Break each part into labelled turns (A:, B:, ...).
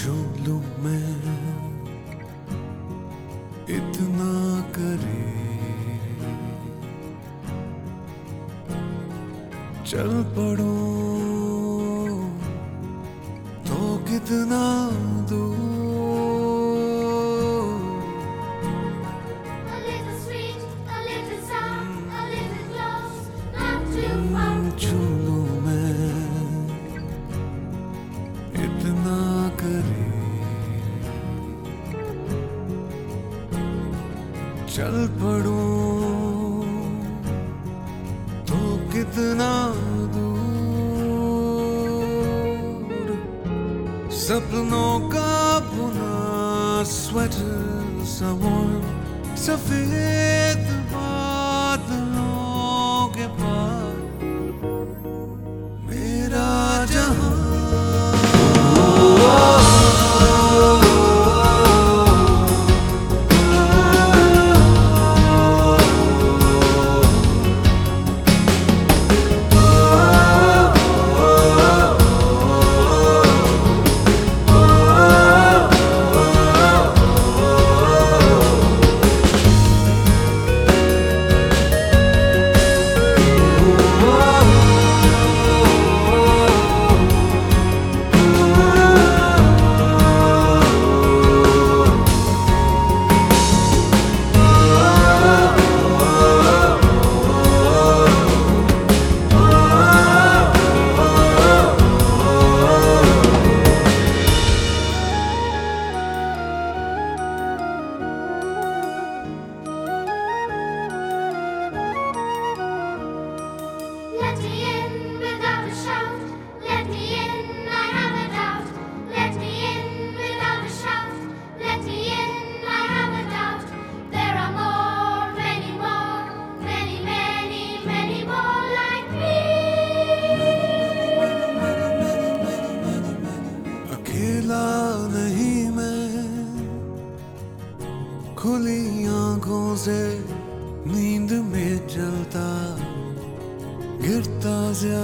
A: ढूंढ मैं इतना करे। चल पड़ो तो कितना दूर चल पड़ो। तो कितना दूर। सपनों का बुना स्वेटर सवॉर सफ़ेद बार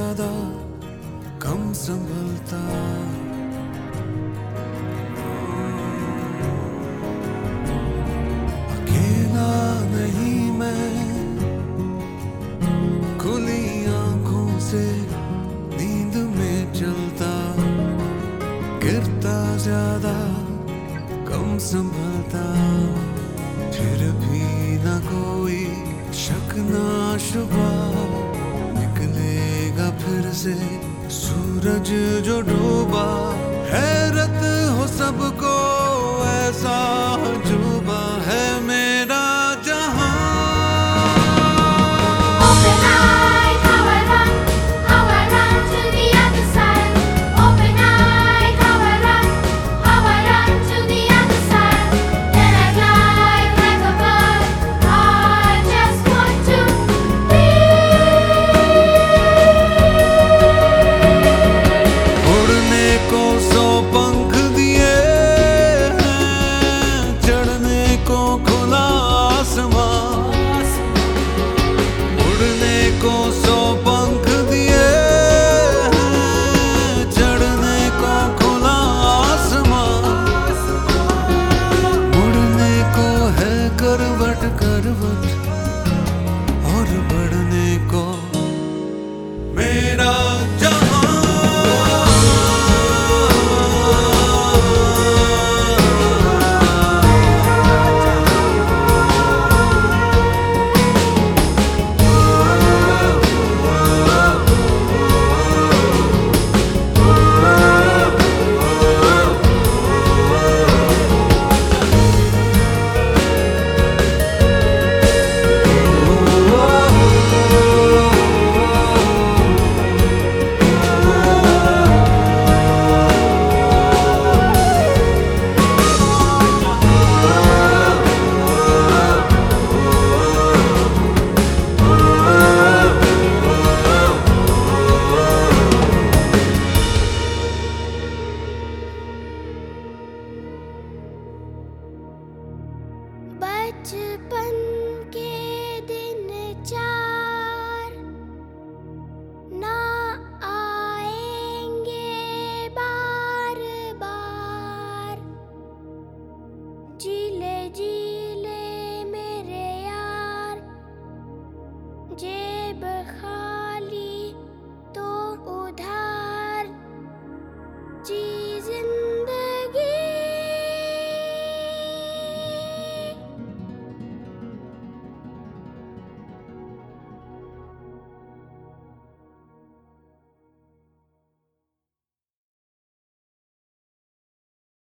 A: ज़्यादा कम संभलता। अकेला नहीं मैं, खुली आँखों से नींद में चलता। गिरता ज़्यादा कम संभल से सूरज जो डूबा हैरत हो सबको।